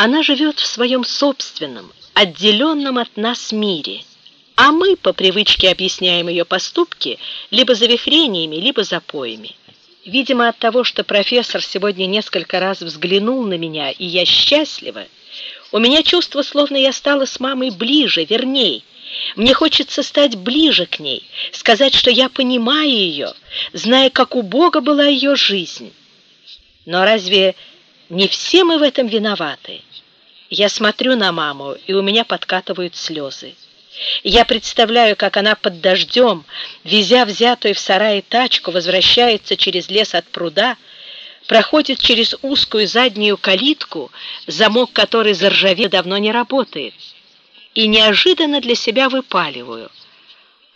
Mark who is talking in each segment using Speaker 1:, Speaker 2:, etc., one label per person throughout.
Speaker 1: Она живет в своем собственном, отделенном от нас мире, а мы по привычке объясняем ее поступки либо завихрениями, либо запоями. Видимо, от того, что профессор сегодня несколько раз взглянул на меня, и я счастлива, у меня чувство, словно я стала с мамой ближе, верней. Мне хочется стать ближе к ней, сказать, что я понимаю ее, зная, как у Бога была ее жизнь. Но разве не все мы в этом виноваты? Я смотрю на маму, и у меня подкатывают слезы. Я представляю, как она под дождем, везя взятую в сарае тачку, возвращается через лес от пруда, проходит через узкую заднюю калитку, замок которой заржавел давно не работает, и неожиданно для себя выпаливаю.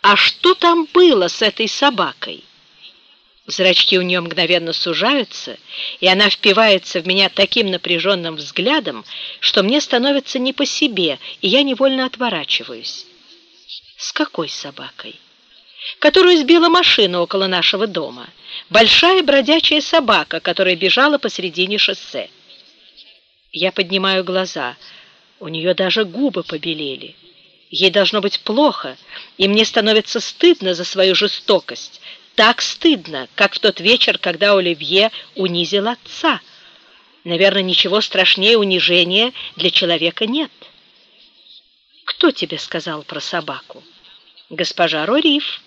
Speaker 1: А что там было с этой собакой? Зрачки у нее мгновенно сужаются, и она впивается в меня таким напряженным взглядом, что мне становится не по себе, и я невольно отворачиваюсь. С какой собакой? Которую сбила машина около нашего дома. Большая бродячая собака, которая бежала посредине шоссе. Я поднимаю глаза. У нее даже губы побелели. Ей должно быть плохо, и мне становится стыдно за свою жестокость. Так стыдно, как в тот вечер, когда Оливье унизил отца. Наверное, ничего страшнее унижения для человека нет. Кто тебе сказал про собаку? госпожа Рориф.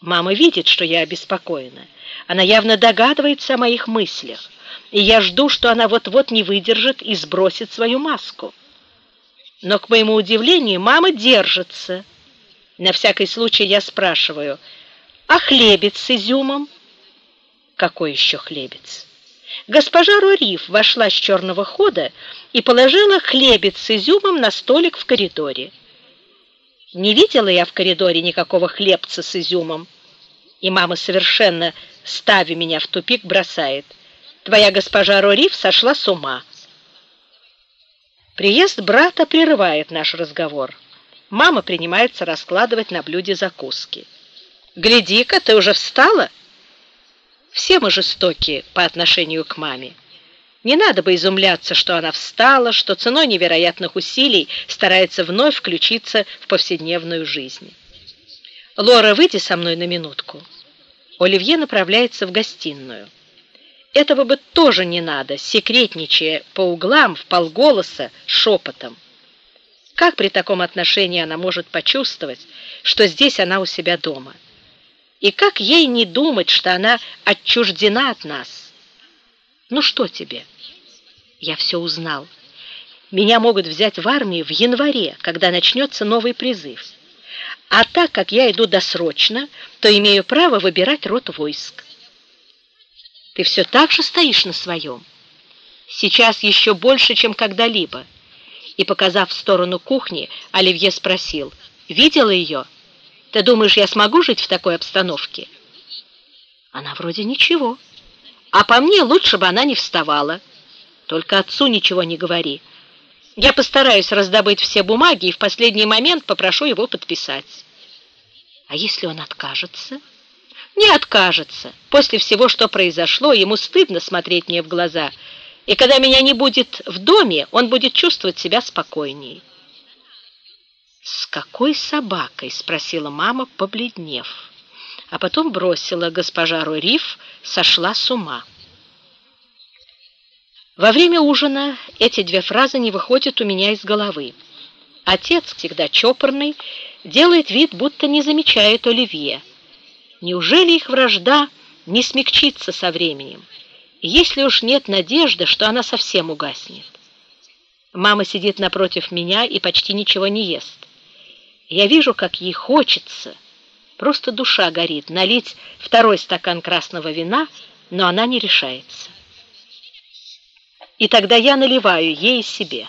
Speaker 1: Мама видит, что я обеспокоена. Она явно догадывается о моих мыслях, и я жду, что она вот-вот не выдержит и сбросит свою маску. Но, к моему удивлению, мама держится. На всякий случай я спрашиваю, а хлебец с изюмом? Какой еще хлебец? Госпожа Рориф вошла с черного хода и положила хлебец с изюмом на столик в коридоре. Не видела я в коридоре никакого хлебца с изюмом. И мама совершенно, ставя меня в тупик, бросает. Твоя госпожа Рориф сошла с ума. Приезд брата прерывает наш разговор. Мама принимается раскладывать на блюде закуски. «Гляди-ка, ты уже встала?» Все мы жестоки по отношению к маме. Не надо бы изумляться, что она встала, что ценой невероятных усилий старается вновь включиться в повседневную жизнь. «Лора, выйди со мной на минутку». Оливье направляется в гостиную. Этого бы тоже не надо, секретничая по углам, в полголоса, шепотом. Как при таком отношении она может почувствовать, что здесь она у себя дома? И как ей не думать, что она отчуждена от нас? Ну что тебе?» Я все узнал. Меня могут взять в армию в январе, когда начнется новый призыв. А так как я иду досрочно, то имею право выбирать род войск. Ты все так же стоишь на своем. Сейчас еще больше, чем когда-либо. И, показав в сторону кухни, Оливье спросил, «Видела ее? Ты думаешь, я смогу жить в такой обстановке?» Она вроде ничего. А по мне лучше бы она не вставала. Только отцу ничего не говори. Я постараюсь раздобыть все бумаги и в последний момент попрошу его подписать. А если он откажется? Не откажется. После всего, что произошло, ему стыдно смотреть мне в глаза. И когда меня не будет в доме, он будет чувствовать себя спокойнее. «С какой собакой?» — спросила мама, побледнев. А потом бросила госпожа Рориф, сошла с ума. Во время ужина эти две фразы не выходят у меня из головы. Отец, всегда чопорный, делает вид, будто не замечает Оливье. Неужели их вражда не смягчится со временем? Если уж нет надежды, что она совсем угаснет. Мама сидит напротив меня и почти ничего не ест. Я вижу, как ей хочется, просто душа горит, налить второй стакан красного вина, но она не решается и тогда я наливаю ей себе.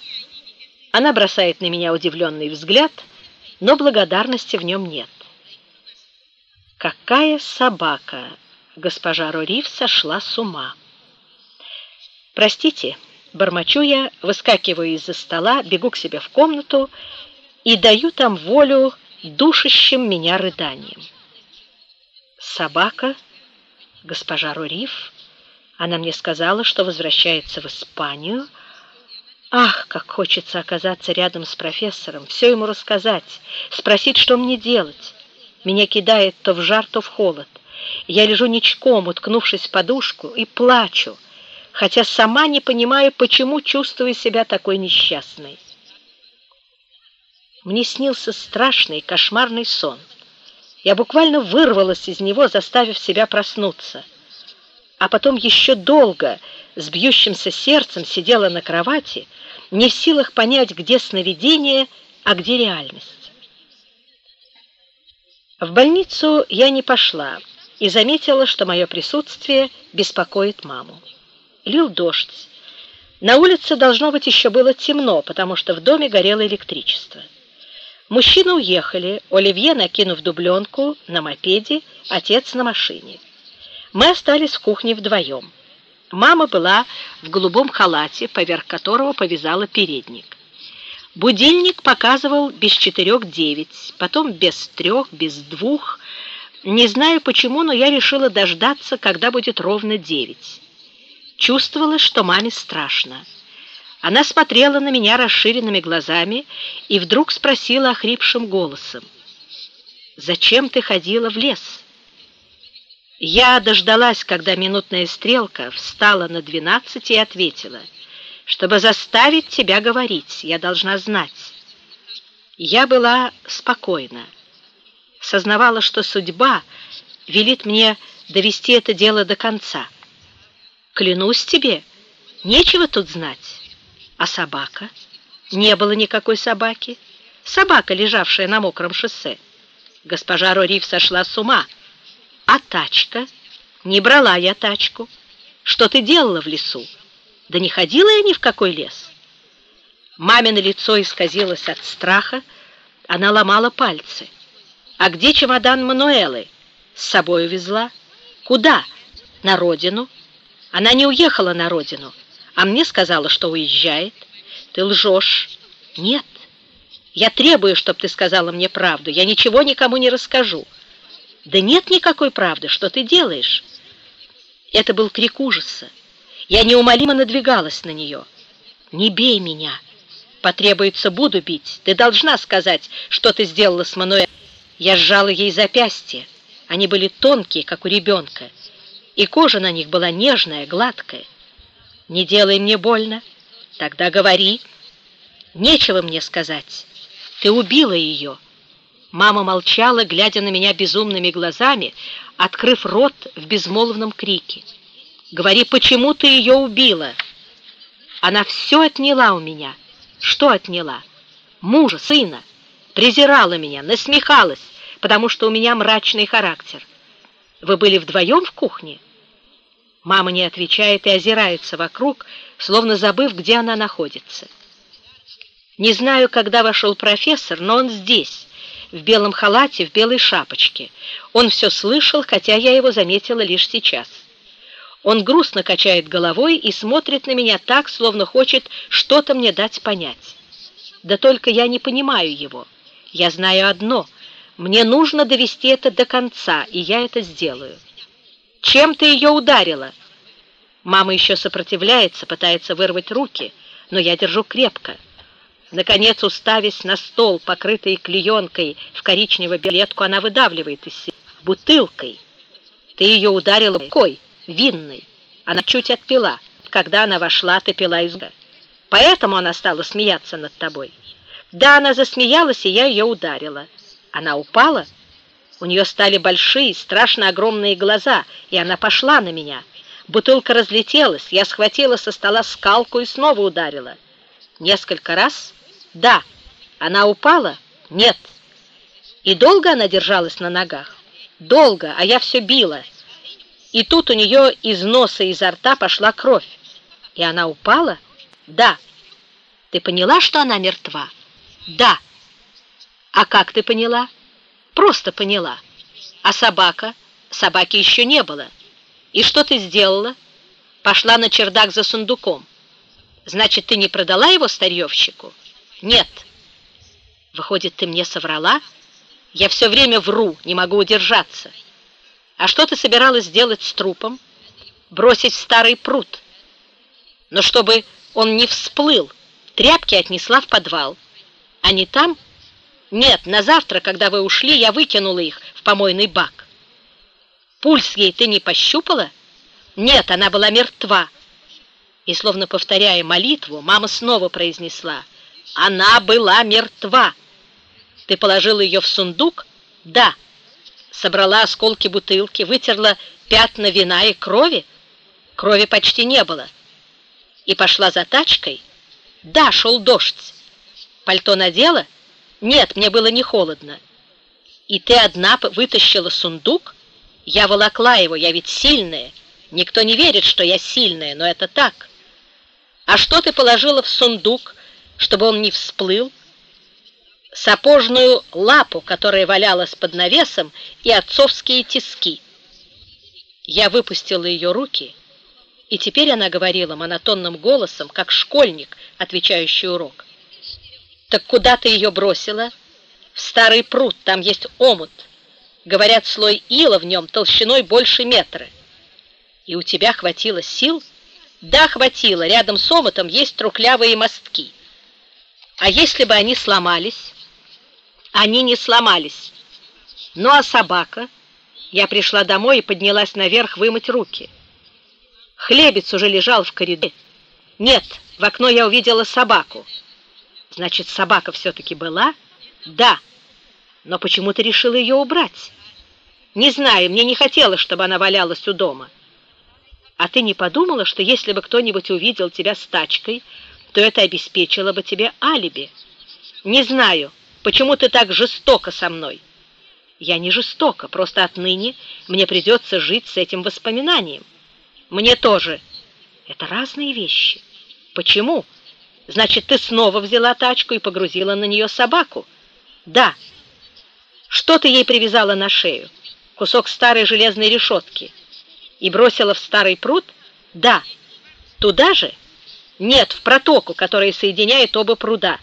Speaker 1: Она бросает на меня удивленный взгляд, но благодарности в нем нет. Какая собака! Госпожа Рорив сошла с ума. Простите, бормочу я, выскакиваю из-за стола, бегу к себе в комнату и даю там волю душащим меня рыданием. Собака, госпожа Рорив, она мне сказала, что возвращается в Испанию, Ах, как хочется оказаться рядом с профессором, все ему рассказать, спросить, что мне делать. Меня кидает то в жар, то в холод. Я лежу ничком, уткнувшись в подушку, и плачу, хотя сама не понимаю, почему чувствую себя такой несчастной. Мне снился страшный кошмарный сон. Я буквально вырвалась из него, заставив себя проснуться. А потом еще долго с бьющимся сердцем сидела на кровати, не в силах понять, где сновидение, а где реальность. В больницу я не пошла и заметила, что мое присутствие беспокоит маму. Лил дождь. На улице должно быть еще было темно, потому что в доме горело электричество. Мужчины уехали, Оливье, накинув дубленку на мопеде, отец на машине. Мы остались в кухне вдвоем. Мама была в голубом халате, поверх которого повязала передник. Будильник показывал без четырех девять, потом без трех, без двух. Не знаю почему, но я решила дождаться, когда будет ровно девять. Чувствовала, что маме страшно. Она смотрела на меня расширенными глазами и вдруг спросила охрипшим голосом. «Зачем ты ходила в лес?» Я дождалась, когда минутная стрелка встала на двенадцать и ответила, «Чтобы заставить тебя говорить, я должна знать». Я была спокойна, сознавала, что судьба велит мне довести это дело до конца. Клянусь тебе, нечего тут знать. А собака? Не было никакой собаки. Собака, лежавшая на мокром шоссе. Госпожа Рорив сошла с ума. А тачка? Не брала я тачку. Что ты делала в лесу? Да не ходила я ни в какой лес. Мамино лицо исказилось от страха, она ломала пальцы. А где чемодан Мануэлы? С собой увезла. Куда? На родину. Она не уехала на родину, а мне сказала, что уезжает. Ты лжешь. Нет. Я требую, чтобы ты сказала мне правду. Я ничего никому не расскажу. «Да нет никакой правды, что ты делаешь?» Это был крик ужаса. Я неумолимо надвигалась на нее. «Не бей меня! Потребуется, буду бить. Ты должна сказать, что ты сделала с Мануэль». Я сжала ей запястья. Они были тонкие, как у ребенка, и кожа на них была нежная, гладкая. «Не делай мне больно. Тогда говори. Нечего мне сказать. Ты убила ее». Мама молчала, глядя на меня безумными глазами, открыв рот в безмолвном крике. «Говори, почему ты ее убила?» Она все отняла у меня. Что отняла? Мужа, сына. Презирала меня, насмехалась, потому что у меня мрачный характер. Вы были вдвоем в кухне? Мама не отвечает и озирается вокруг, словно забыв, где она находится. Не знаю, когда вошел профессор, но он здесь в белом халате, в белой шапочке. Он все слышал, хотя я его заметила лишь сейчас. Он грустно качает головой и смотрит на меня так, словно хочет что-то мне дать понять. Да только я не понимаю его. Я знаю одно — мне нужно довести это до конца, и я это сделаю. Чем ты ее ударила? Мама еще сопротивляется, пытается вырвать руки, но я держу крепко. Наконец, уставясь на стол, покрытый клеенкой в коричневую билетку, она выдавливает из себя бутылкой. Ты ее ударила рукой, винной. Она чуть отпила. Когда она вошла, ты пила из Поэтому она стала смеяться над тобой. Да, она засмеялась, и я ее ударила. Она упала. У нее стали большие, страшно огромные глаза, и она пошла на меня. Бутылка разлетелась, я схватила со стола скалку и снова ударила. Несколько раз да. Она упала? Нет. И долго она держалась на ногах? Долго, а я все била. И тут у нее из носа и изо рта пошла кровь. И она упала? Да. Ты поняла, что она мертва? Да. А как ты поняла? Просто поняла. А собака? Собаки еще не было. И что ты сделала? Пошла на чердак за сундуком. Значит, ты не продала его старьевщику? Нет. Выходит, ты мне соврала? Я все время вру, не могу удержаться. А что ты собиралась сделать с трупом? Бросить в старый пруд. Но чтобы он не всплыл, Тряпки отнесла в подвал. Они там? Нет, на завтра, когда вы ушли, я выкинула их в помойный бак. Пульс ей ты не пощупала? Нет, она была мертва. И, словно повторяя молитву, мама снова произнесла, «Она была мертва!» «Ты положила ее в сундук?» «Да». Собрала осколки бутылки, вытерла пятна вина и крови? Крови почти не было. И пошла за тачкой? Да, шел дождь. Пальто надела? Нет, мне было не холодно. И ты одна вытащила сундук? Я волокла его, я ведь сильная. Никто не верит, что я сильная, но это так. А что ты положила в сундук, чтобы он не всплыл? Сапожную лапу, которая валялась под навесом, и отцовские тиски. Я выпустила ее руки, и теперь она говорила монотонным голосом, как школьник, отвечающий урок. «Так куда ты ее бросила?» «В старый пруд, там есть омут. Говорят, слой ила в нем толщиной больше метра. И у тебя хватило сил?» Да, хватило. Рядом с омутом есть трухлявые мостки. А если бы они сломались? Они не сломались. Ну а собака? Я пришла домой и поднялась наверх вымыть руки. Хлебец уже лежал в коридоре. Нет, в окно я увидела собаку. Значит, собака все-таки была? Да. Но почему ты решила ее убрать? Не знаю, мне не хотелось, чтобы она валялась у дома. А ты не подумала, что если бы кто-нибудь увидел тебя с тачкой, то это обеспечило бы тебе алиби? Не знаю, почему ты так жестоко со мной. Я не жестоко, просто отныне мне придется жить с этим воспоминанием. Мне тоже. Это разные вещи. Почему? Значит, ты снова взяла тачку и погрузила на нее собаку? Да. Что ты ей привязала на шею? Кусок старой железной решетки и бросила в старый пруд? Да. Туда же? Нет, в протоку, которая соединяет оба пруда.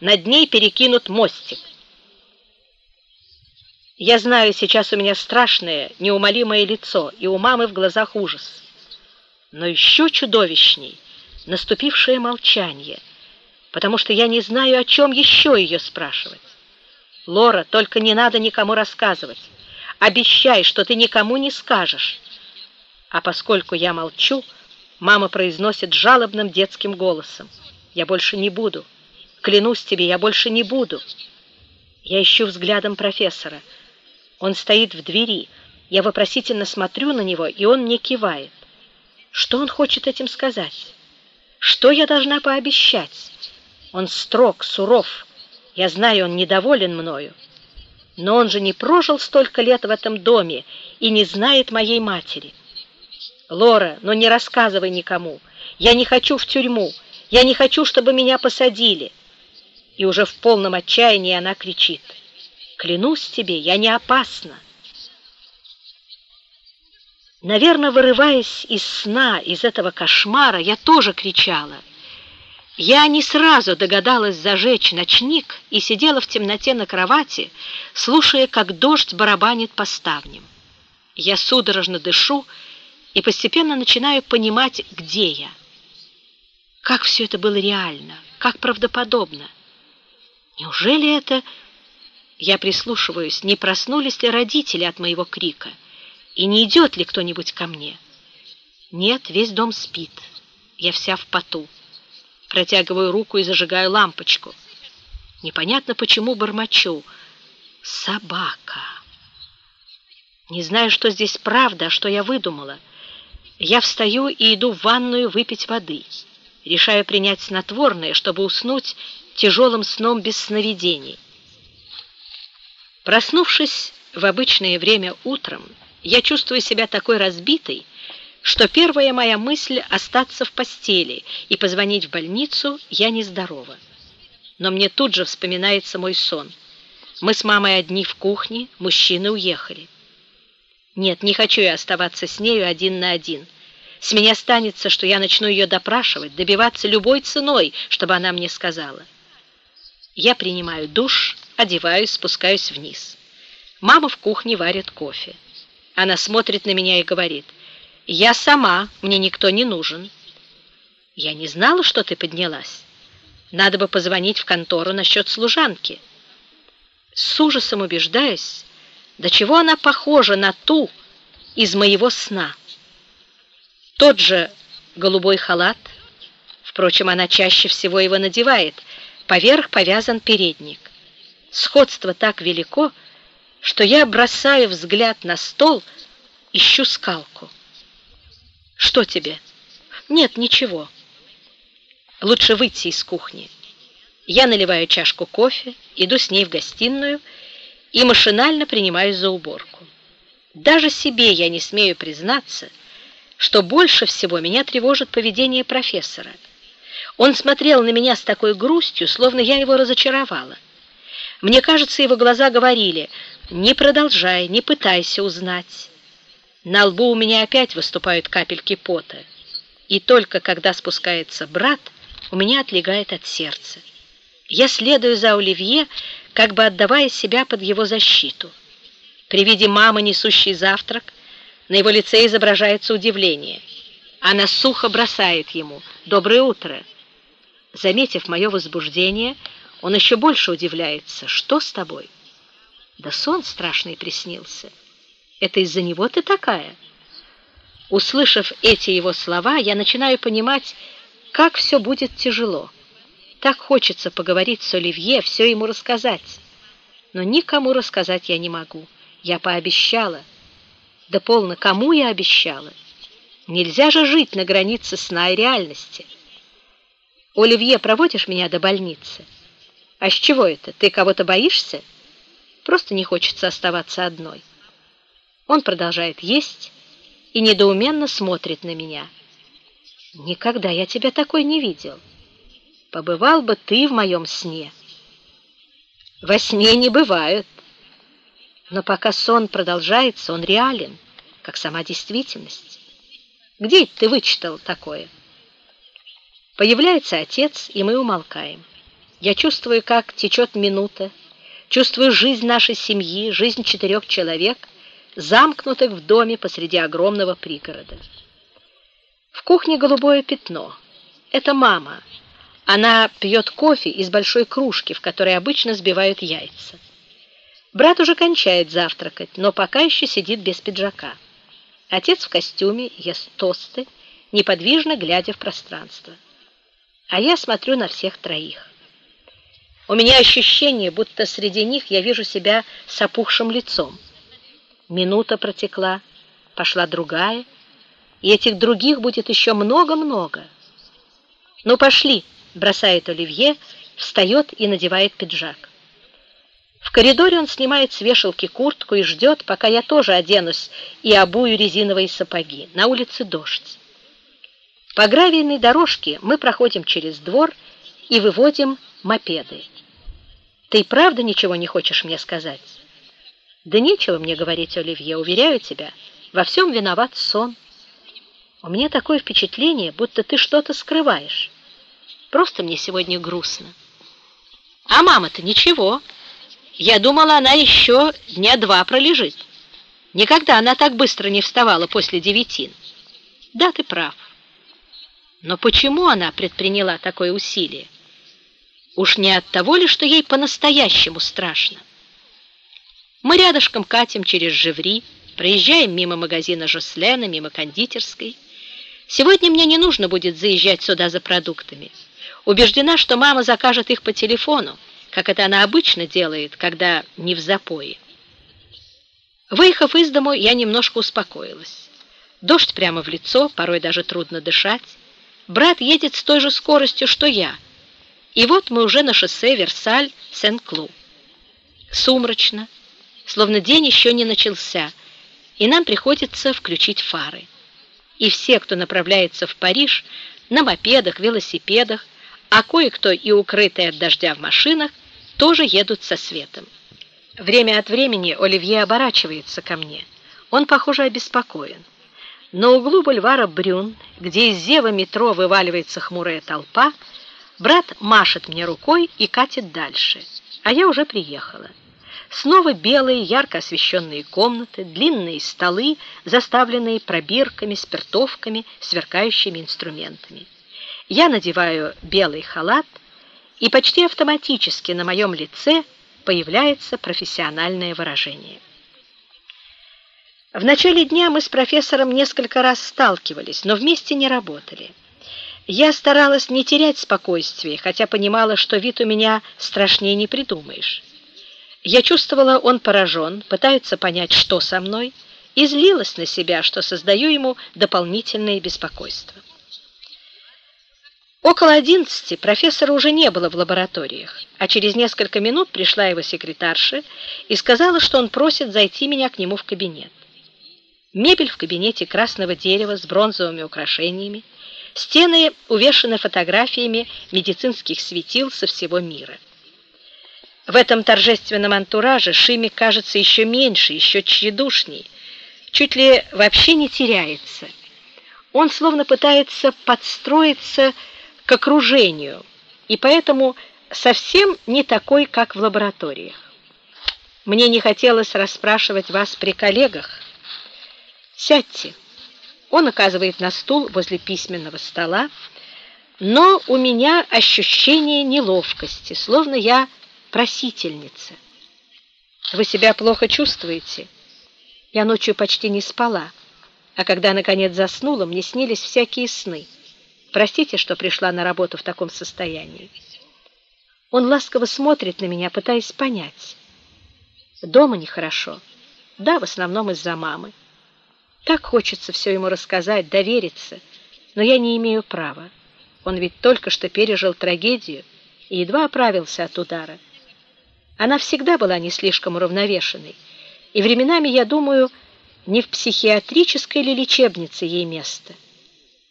Speaker 1: Над ней перекинут мостик. Я знаю, сейчас у меня страшное, неумолимое лицо, и у мамы в глазах ужас. Но еще чудовищней наступившее молчание, потому что я не знаю, о чем еще ее спрашивать. Лора, только не надо никому рассказывать. Обещай, что ты никому не скажешь. А поскольку я молчу, мама произносит жалобным детским голосом. «Я больше не буду. Клянусь тебе, я больше не буду». Я ищу взглядом профессора. Он стоит в двери. Я вопросительно смотрю на него, и он мне кивает. Что он хочет этим сказать? Что я должна пообещать? Он строг, суров. Я знаю, он недоволен мною. Но он же не прожил столько лет в этом доме и не знает моей матери. Лора, но не рассказывай никому. Я не хочу в тюрьму. Я не хочу, чтобы меня посадили. И уже в полном отчаянии она кричит. Клянусь тебе, я не опасна. Наверное, вырываясь из сна, из этого кошмара, я тоже кричала. Я не сразу догадалась зажечь ночник и сидела в темноте на кровати, слушая, как дождь барабанит по ставням. Я судорожно дышу, и постепенно начинаю понимать, где я. Как все это было реально, как правдоподобно. Неужели это... Я прислушиваюсь, не проснулись ли родители от моего крика, и не идет ли кто-нибудь ко мне. Нет, весь дом спит. Я вся в поту. Протягиваю руку и зажигаю лампочку. Непонятно, почему бормочу. Собака. Не знаю, что здесь правда, а что я выдумала. Я встаю и иду в ванную выпить воды. Решаю принять снотворное, чтобы уснуть тяжелым сном без сновидений. Проснувшись в обычное время утром, я чувствую себя такой разбитой, что первая моя мысль — остаться в постели и позвонить в больницу «я нездорова». Но мне тут же вспоминается мой сон. Мы с мамой одни в кухне, мужчины уехали. Нет, не хочу я оставаться с нею один на один. С меня станется, что я начну ее допрашивать, добиваться любой ценой, чтобы она мне сказала. Я принимаю душ, одеваюсь, спускаюсь вниз. Мама в кухне варит кофе. Она смотрит на меня и говорит, «Я сама, мне никто не нужен». «Я не знала, что ты поднялась». Надо бы позвонить в контору насчет служанки. С ужасом убеждаюсь, до чего она похожа на ту из моего сна. Тот же голубой халат, впрочем, она чаще всего его надевает, поверх повязан передник. Сходство так велико, что я бросаю взгляд на стол, ищу скалку. Что тебе? Нет, ничего. Лучше выйти из кухни. Я наливаю чашку кофе, иду с ней в гостиную и машинально принимаюсь за уборку. Даже себе я не смею признаться, что больше всего меня тревожит поведение профессора. Он смотрел на меня с такой грустью, словно я его разочаровала. Мне кажется, его глаза говорили «Не продолжай, не пытайся узнать». На лбу у меня опять выступают капельки пота. И только когда спускается брат, у меня отлегает от сердца. Я следую за Оливье, как бы отдавая себя под его защиту. При виде мамы, несущей завтрак, на его лице изображается удивление. Она сухо бросает ему «Доброе утро». Заметив мое возбуждение, он еще больше удивляется. «Что с тобой?» «Да сон страшный приснился. Это из-за него ты такая?» Услышав эти его слова, я начинаю понимать, как все будет тяжело. Так хочется поговорить с Оливье, все ему рассказать. Но никому рассказать я не могу. Я пообещала. Да полно, кому я обещала? Нельзя же жить на границе сна и реальности. Оливье, проводишь меня до больницы? А с чего это? Ты кого-то боишься? Просто не хочется оставаться одной. Он продолжает есть и недоуменно смотрит на меня. Никогда я тебя такой не видел. Побывал бы ты в моем сне. Во сне не бывают. Но пока сон продолжается, он реален, как сама действительность. Где ты вычитал такое? Появляется отец, и мы умолкаем. Я чувствую, как течет минута, чувствую жизнь нашей семьи, жизнь четырех человек, замкнутых в доме посреди огромного пригорода. В кухне голубое пятно. Это мама. Она пьет кофе из большой кружки, в которой обычно сбивают яйца. Брат уже кончает завтракать, но пока еще сидит без пиджака. Отец в костюме ест тосты, неподвижно глядя в пространство. А я смотрю на всех троих. У меня ощущение, будто среди них я вижу себя с опухшим лицом. Минута протекла, пошла другая, и этих других будет еще много-много. «Ну, пошли!» — бросает Оливье, встает и надевает пиджак. В коридоре он снимает с вешалки куртку и ждет, пока я тоже оденусь и обую резиновые сапоги. На улице дождь. По гравийной дорожке мы проходим через двор и выводим мопеды. Ты правда ничего не хочешь мне сказать? Да нечего мне говорить, Оливье, уверяю тебя, во всем виноват сон. У меня такое впечатление, будто ты что-то скрываешь. Просто мне сегодня грустно. А мама-то ничего. Я думала, она еще дня два пролежит. Никогда она так быстро не вставала после девятин. Да, ты прав. Но почему она предприняла такое усилие? Уж не от того ли, что ей по-настоящему страшно? Мы рядышком катим через Живри, проезжаем мимо магазина Жослена, мимо кондитерской. Сегодня мне не нужно будет заезжать сюда за продуктами. Убеждена, что мама закажет их по телефону, как это она обычно делает, когда не в запое. Выехав из дому, я немножко успокоилась. Дождь прямо в лицо, порой даже трудно дышать. Брат едет с той же скоростью, что я. И вот мы уже на шоссе Версаль-Сен-Клу. Сумрачно, словно день еще не начался, и нам приходится включить фары и все, кто направляется в Париж, на мопедах, велосипедах, а кое-кто и укрытые от дождя в машинах, тоже едут со светом. Время от времени Оливье оборачивается ко мне. Он, похоже, обеспокоен. На углу бульвара Брюн, где из зева метро вываливается хмурая толпа, брат машет мне рукой и катит дальше, а я уже приехала. Снова белые, ярко освещенные комнаты, длинные столы, заставленные пробирками, спиртовками, сверкающими инструментами. Я надеваю белый халат и почти автоматически на моем лице появляется профессиональное выражение. В начале дня мы с профессором несколько раз сталкивались, но вместе не работали. Я старалась не терять спокойствие, хотя понимала, что вид у меня страшнее не придумаешь. Я чувствовала, он поражен, пытается понять, что со мной, и злилась на себя, что создаю ему дополнительное беспокойство. Около одиннадцати профессора уже не было в лабораториях, а через несколько минут пришла его секретарша и сказала, что он просит зайти меня к нему в кабинет. Мебель в кабинете красного дерева с бронзовыми украшениями, стены увешаны фотографиями медицинских светил со всего мира. В этом торжественном антураже Шими кажется еще меньше, еще тщедушней, чуть ли вообще не теряется. Он словно пытается подстроиться к окружению, и поэтому совсем не такой, как в лабораториях. Мне не хотелось расспрашивать вас при коллегах. Сядьте. Он оказывает на стул возле письменного стола, но у меня ощущение неловкости, словно я просительница. Вы себя плохо чувствуете? Я ночью почти не спала, а когда наконец заснула, мне снились всякие сны. Простите, что пришла на работу в таком состоянии. Он ласково смотрит на меня, пытаясь понять. Дома нехорошо. Да, в основном из-за мамы. Так хочется все ему рассказать, довериться, но я не имею права. Он ведь только что пережил трагедию и едва оправился от удара. Она всегда была не слишком уравновешенной, и временами, я думаю, не в психиатрической или лечебнице ей место.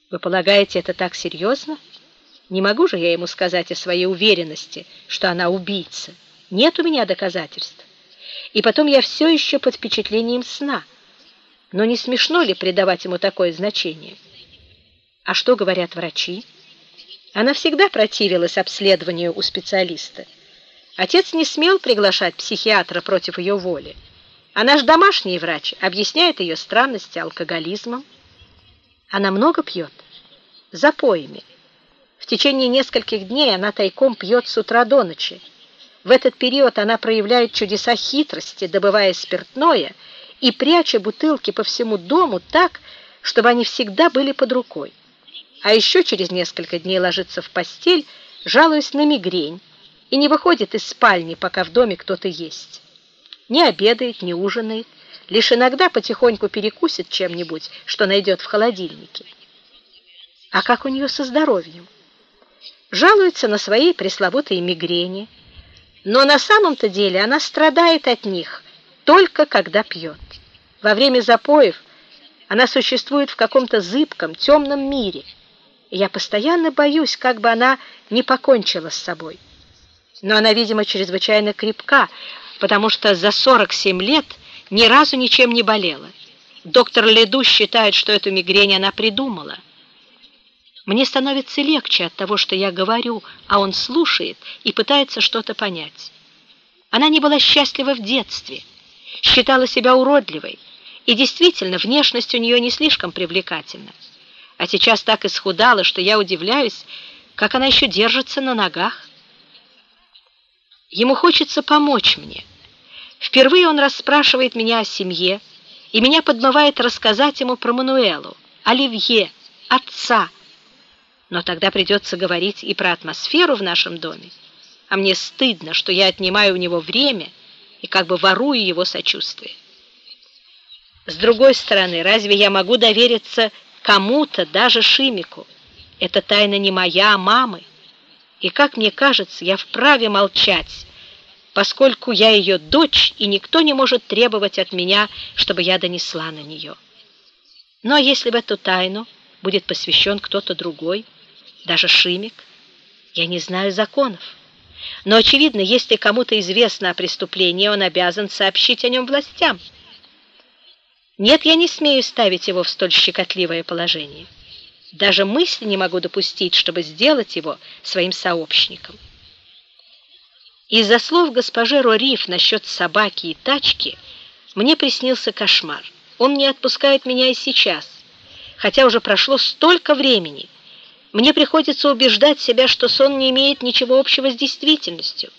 Speaker 1: Вы полагаете, это так серьезно? Не могу же я ему сказать о своей уверенности, что она убийца. Нет у меня доказательств. И потом я все еще под впечатлением сна. Но не смешно ли придавать ему такое значение? А что говорят врачи? Она всегда противилась обследованию у специалиста. Отец не смел приглашать психиатра против ее воли. А наш домашний врач объясняет ее странности алкоголизмом. Она много пьет? Запоями. В течение нескольких дней она тайком пьет с утра до ночи. В этот период она проявляет чудеса хитрости, добывая спиртное и пряча бутылки по всему дому так, чтобы они всегда были под рукой. А еще через несколько дней ложится в постель, жалуясь на мигрень, и не выходит из спальни, пока в доме кто-то есть. Не обедает, не ужинает, лишь иногда потихоньку перекусит чем-нибудь, что найдет в холодильнике. А как у нее со здоровьем? Жалуется на свои пресловутые мигрени, но на самом-то деле она страдает от них только когда пьет. Во время запоев она существует в каком-то зыбком, темном мире, и я постоянно боюсь, как бы она не покончила с собой. Но она, видимо, чрезвычайно крепка, потому что за 47 лет ни разу ничем не болела. Доктор Леду считает, что эту мигрень она придумала. Мне становится легче от того, что я говорю, а он слушает и пытается что-то понять. Она не была счастлива в детстве, считала себя уродливой, и действительно, внешность у нее не слишком привлекательна. А сейчас так исхудала, что я удивляюсь, как она еще держится на ногах. Ему хочется помочь мне. Впервые он расспрашивает меня о семье, и меня подмывает рассказать ему про Мануэлу, Оливье, отца. Но тогда придется говорить и про атмосферу в нашем доме. А мне стыдно, что я отнимаю у него время и как бы ворую его сочувствие. С другой стороны, разве я могу довериться кому-то, даже Шимику? Это тайна не моя, а мамы. И, как мне кажется, я вправе молчать, поскольку я ее дочь, и никто не может требовать от меня, чтобы я донесла на нее. Но если в эту тайну будет посвящен кто-то другой, даже Шимик, я не знаю законов. Но, очевидно, если кому-то известно о преступлении, он обязан сообщить о нем властям. Нет, я не смею ставить его в столь щекотливое положение. Даже мысли не могу допустить, чтобы сделать его своим сообщником. Из-за слов госпожи Рориф насчет собаки и тачки мне приснился кошмар. Он не отпускает меня и сейчас, хотя уже прошло столько времени. Мне приходится убеждать себя, что сон не имеет ничего общего с действительностью.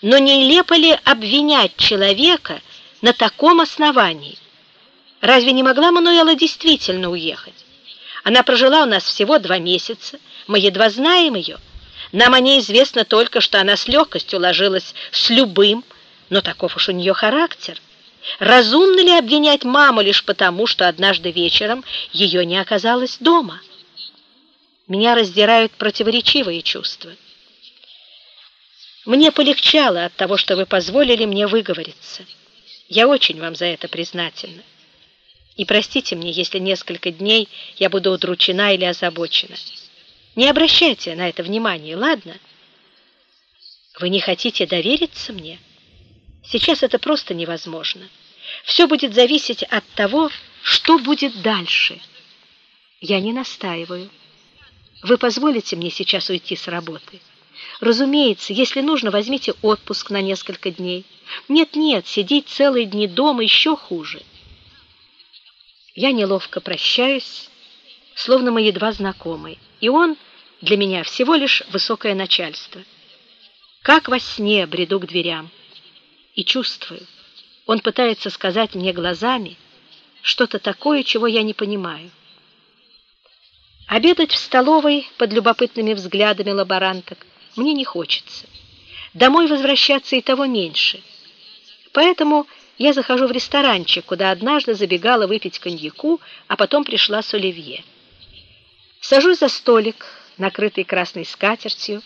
Speaker 1: Но нелепо ли обвинять человека на таком основании? Разве не могла Мануэла действительно уехать? Она прожила у нас всего два месяца, мы едва знаем ее. Нам о ней известно только, что она с легкостью ложилась с любым, но таков уж у нее характер. Разумно ли обвинять маму лишь потому, что однажды вечером ее не оказалось дома? Меня раздирают противоречивые чувства. Мне полегчало от того, что вы позволили мне выговориться. Я очень вам за это признательна. И простите мне, если несколько дней я буду удручена или озабочена. Не обращайте на это внимания, ладно? Вы не хотите довериться мне? Сейчас это просто невозможно. Все будет зависеть от того, что будет дальше. Я не настаиваю. Вы позволите мне сейчас уйти с работы? Разумеется, если нужно, возьмите отпуск на несколько дней. Нет-нет, сидеть целые дни дома еще хуже. Я неловко прощаюсь, словно мы едва знакомы, и он для меня всего лишь высокое начальство. Как во сне бреду к дверям и чувствую, он пытается сказать мне глазами что-то такое, чего я не понимаю. Обедать в столовой под любопытными взглядами лаборанток мне не хочется. Домой возвращаться и того меньше. Поэтому я захожу в ресторанчик, куда однажды забегала выпить коньяку, а потом пришла с оливье. Сажусь за столик, накрытый красной скатертью.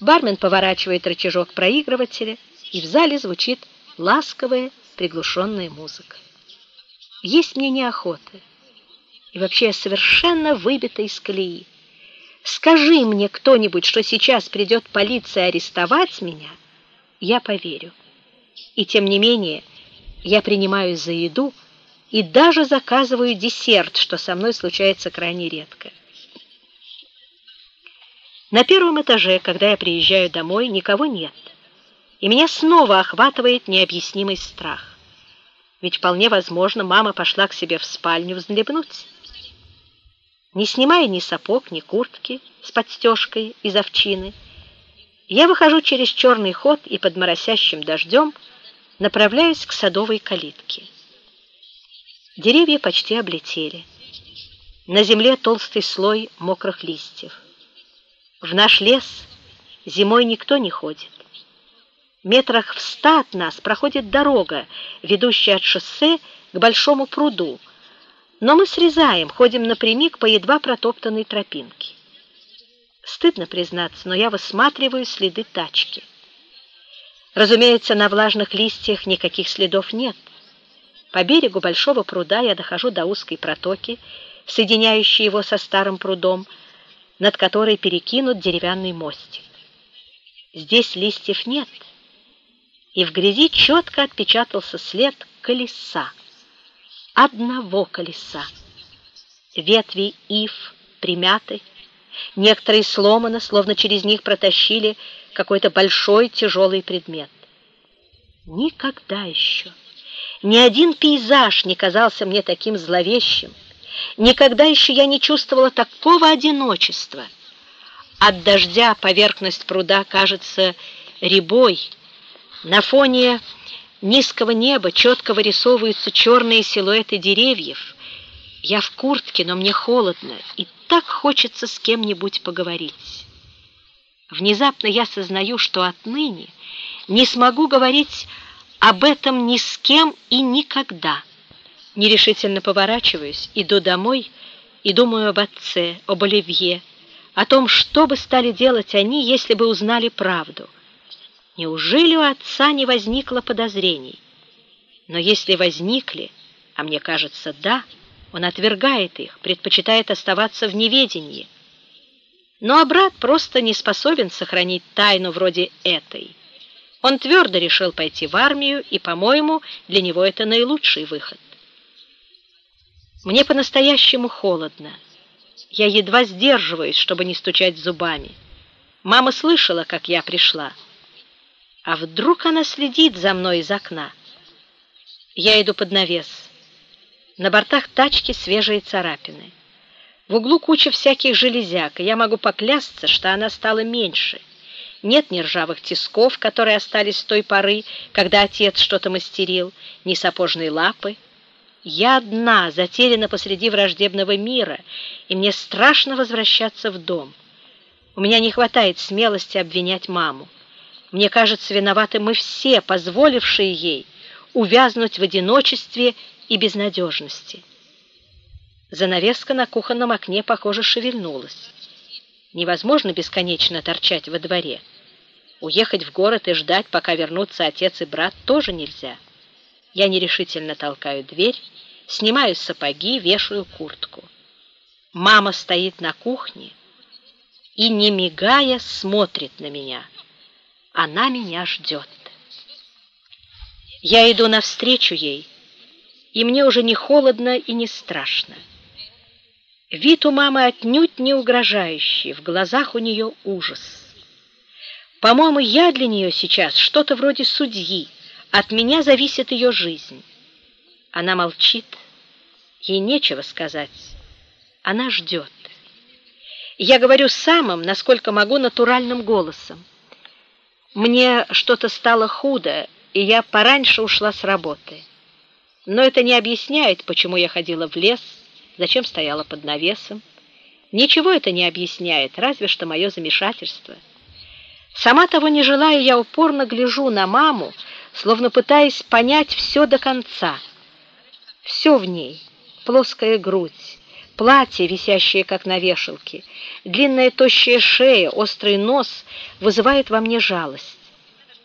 Speaker 1: Бармен поворачивает рычажок проигрывателя, и в зале звучит ласковая, приглушенная музыка. Есть мне неохота. И вообще совершенно выбита из колеи. Скажи мне кто-нибудь, что сейчас придет полиция арестовать меня, я поверю. И тем не менее, я принимаю за еду и даже заказываю десерт, что со мной случается крайне редко. На первом этаже, когда я приезжаю домой, никого нет. И меня снова охватывает необъяснимый страх. Ведь вполне возможно, мама пошла к себе в спальню взлебнуть. Не снимая ни сапог, ни куртки с подстежкой из овчины, я выхожу через черный ход и под моросящим дождем направляюсь к садовой калитке. Деревья почти облетели. На земле толстый слой мокрых листьев. В наш лес зимой никто не ходит. Метрах в ста от нас проходит дорога, ведущая от шоссе к большому пруду, но мы срезаем, ходим напрямик по едва протоптанной тропинке. Стыдно признаться, но я высматриваю следы тачки. Разумеется, на влажных листьях никаких следов нет. По берегу большого пруда я дохожу до узкой протоки, соединяющей его со старым прудом, над которой перекинут деревянный мостик. Здесь листьев нет, и в грязи четко отпечатался след колеса. Одного колеса. Ветви ив примяты, некоторые сломаны, словно через них протащили какой-то большой тяжелый предмет. Никогда еще ни один пейзаж не казался мне таким зловещим, Никогда еще я не чувствовала такого одиночества. От дождя поверхность пруда кажется рябой. На фоне низкого неба четко вырисовываются черные силуэты деревьев. Я в куртке, но мне холодно, и так хочется с кем-нибудь поговорить. Внезапно я сознаю, что отныне не смогу говорить об этом ни с кем и никогда. Нерешительно поворачиваюсь, иду домой и думаю об отце, об Оливье, о том, что бы стали делать они, если бы узнали правду. Неужели у отца не возникло подозрений? Но если возникли, а мне кажется, да, он отвергает их, предпочитает оставаться в неведении. Ну а брат просто не способен сохранить тайну вроде этой. Он твердо решил пойти в армию, и, по-моему, для него это наилучший выход. Мне по-настоящему холодно. Я едва сдерживаюсь, чтобы не стучать зубами. Мама слышала, как я пришла. А вдруг она следит за мной из окна? Я иду под навес. На бортах тачки свежие царапины. В углу куча всяких железяк, и я могу поклясться, что она стала меньше. Нет ни ржавых тисков, которые остались с той поры, когда отец что-то мастерил, ни сапожной лапы. Я одна, затеряна посреди враждебного мира, и мне страшно возвращаться в дом. У меня не хватает смелости обвинять маму. Мне кажется, виноваты мы все, позволившие ей увязнуть в одиночестве и безнадежности. Занавеска на кухонном окне, похоже, шевельнулась. Невозможно бесконечно торчать во дворе. Уехать в город и ждать, пока вернутся отец и брат, тоже нельзя. Я нерешительно толкаю дверь, снимаю сапоги, вешаю куртку. Мама стоит на кухне и, не мигая, смотрит на меня. Она меня ждет. Я иду навстречу ей, и мне уже не холодно и не страшно. Вид у мамы отнюдь не угрожающий, в глазах у нее ужас. По-моему, я для нее сейчас что-то вроде судьи, от меня зависит ее жизнь. Она молчит, ей нечего сказать, она ждет. Я говорю самым, насколько могу, натуральным голосом. Мне что-то стало худо, и я пораньше ушла с работы. Но это не объясняет, почему я ходила в лес, зачем стояла под навесом. Ничего это не объясняет, разве что мое замешательство. Сама того не желая, я упорно гляжу на маму, словно пытаясь понять все до конца. Все в ней — плоская грудь, платье, висящее как на вешалке, длинная тощая шея, острый нос вызывает во мне жалость.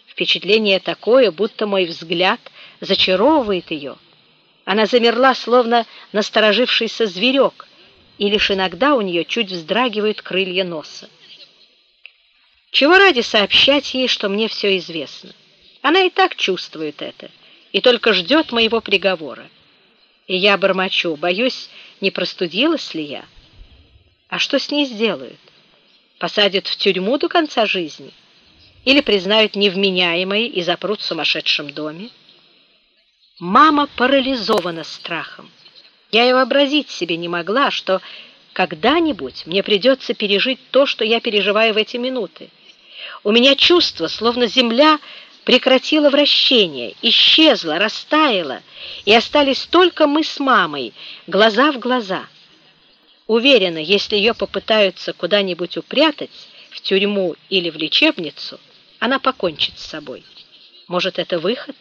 Speaker 1: Впечатление такое, будто мой взгляд зачаровывает ее — она замерла, словно насторожившийся зверек, и лишь иногда у нее чуть вздрагивают крылья носа. Чего ради сообщать ей, что мне все известно? Она и так чувствует это, и только ждет моего приговора. И я бормочу, боюсь, не простудилась ли я? А что с ней сделают? Посадят в тюрьму до конца жизни? Или признают невменяемой и запрут в сумасшедшем доме? Мама парализована страхом. Я и вообразить себе не могла, что когда-нибудь мне придется пережить то, что я переживаю в эти минуты. У меня чувство, словно земля прекратила вращение, исчезла, растаяла, и остались только мы с мамой, глаза в глаза. Уверена, если ее попытаются куда-нибудь упрятать, в тюрьму или в лечебницу, она покончит с собой. Может, это выход?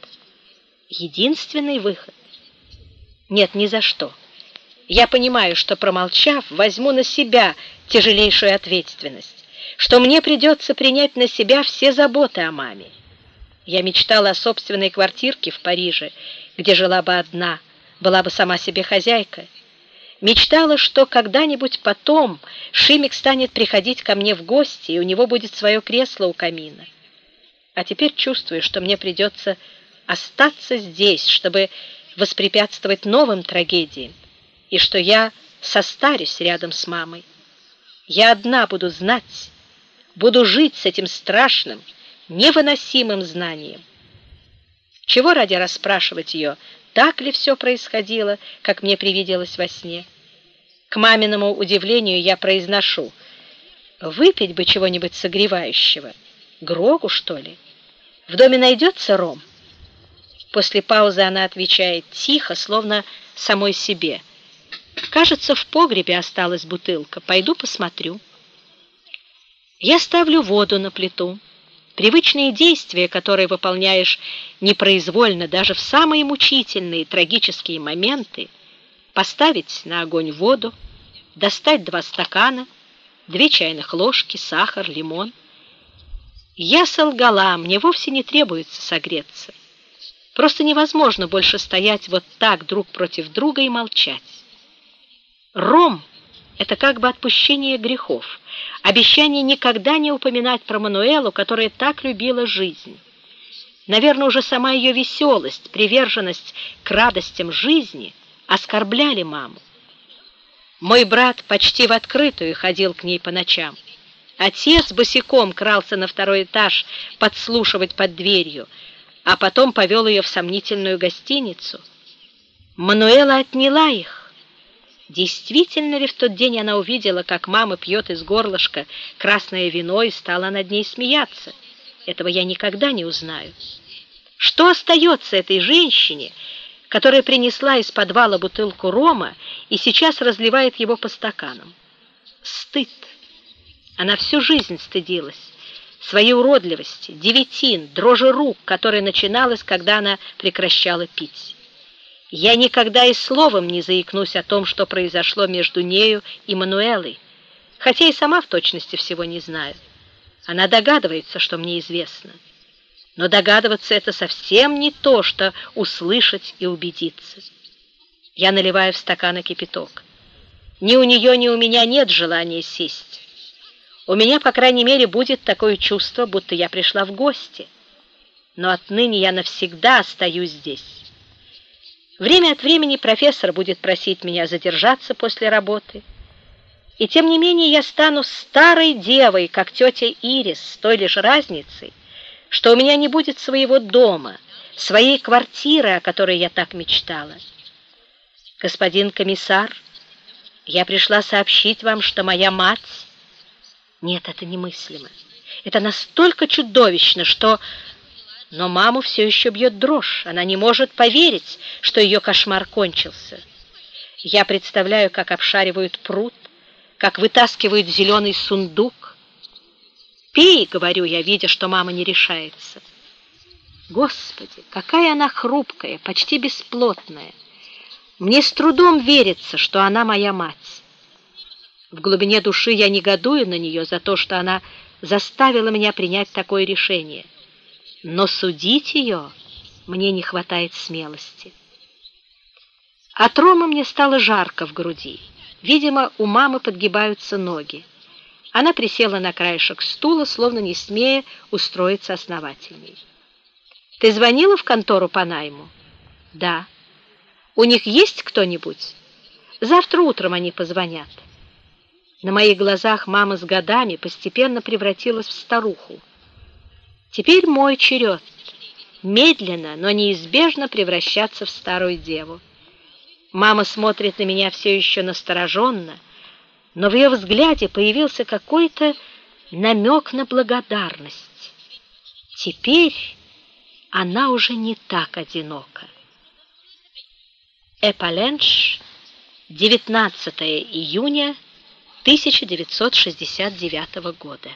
Speaker 1: единственный выход. Нет, ни за что. Я понимаю, что, промолчав, возьму на себя тяжелейшую ответственность, что мне придется принять на себя все заботы о маме. Я мечтала о собственной квартирке в Париже, где жила бы одна, была бы сама себе хозяйка. Мечтала, что когда-нибудь потом Шимик станет приходить ко мне в гости, и у него будет свое кресло у камина. А теперь чувствую, что мне придется остаться здесь, чтобы воспрепятствовать новым трагедиям, и что я состарюсь рядом с мамой. Я одна буду знать, буду жить с этим страшным, невыносимым знанием. Чего ради расспрашивать ее, так ли все происходило, как мне привиделось во сне? К маминому удивлению я произношу, выпить бы чего-нибудь согревающего, Грогу, что ли? В доме найдется ром? После паузы она отвечает тихо, словно самой себе. «Кажется, в погребе осталась бутылка. Пойду посмотрю». Я ставлю воду на плиту. Привычные действия, которые выполняешь непроизвольно даже в самые мучительные трагические моменты, поставить на огонь воду, достать два стакана, две чайных ложки, сахар, лимон. Я солгала, мне вовсе не требуется согреться. Просто невозможно больше стоять вот так друг против друга и молчать. Ром — это как бы отпущение грехов, обещание никогда не упоминать про Мануэлу, которая так любила жизнь. Наверное, уже сама ее веселость, приверженность к радостям жизни оскорбляли маму. Мой брат почти в открытую ходил к ней по ночам. Отец босиком крался на второй этаж подслушивать под дверью, а потом повел ее в сомнительную гостиницу. Мануэла отняла их. Действительно ли в тот день она увидела, как мама пьет из горлышка красное вино и стала над ней смеяться? Этого я никогда не узнаю. Что остается этой женщине, которая принесла из подвала бутылку рома и сейчас разливает его по стаканам? Стыд. Она всю жизнь стыдилась своей уродливости, девятин, дрожи рук, которая начиналась, когда она прекращала пить. Я никогда и словом не заикнусь о том, что произошло между нею и Мануэлой, хотя и сама в точности всего не знаю. Она догадывается, что мне известно. Но догадываться это совсем не то, что услышать и убедиться. Я наливаю в стаканы кипяток. Ни у нее, ни у меня нет желания сесть. У меня, по крайней мере, будет такое чувство, будто я пришла в гости. Но отныне я навсегда остаюсь здесь. Время от времени профессор будет просить меня задержаться после работы. И тем не менее я стану старой девой, как тетя Ирис, с той лишь разницей, что у меня не будет своего дома, своей квартиры, о которой я так мечтала. Господин комиссар, я пришла сообщить вам, что моя мать нет, это немыслимо. Это настолько чудовищно, что... Но маму все еще бьет дрожь. Она не может поверить, что ее кошмар кончился. Я представляю, как обшаривают пруд, как вытаскивают зеленый сундук. «Пей», — говорю я, видя, что мама не решается. Господи, какая она хрупкая, почти бесплотная. Мне с трудом верится, что она моя мать. В глубине души я негодую на нее за то, что она заставила меня принять такое решение. Но судить ее мне не хватает смелости. От Ромы мне стало жарко в груди. Видимо, у мамы подгибаются ноги. Она присела на краешек стула, словно не смея устроиться основательней. «Ты звонила в контору по найму?» «Да». «У них есть кто-нибудь?» «Завтра утром они позвонят». На моих глазах мама с годами постепенно превратилась в старуху. Теперь мой черед медленно, но неизбежно превращаться в старую деву. Мама смотрит на меня все еще настороженно, но в ее взгляде появился какой-то намек на благодарность. Теперь она уже не так одинока. Эпаленш, 19 июня 1969 года.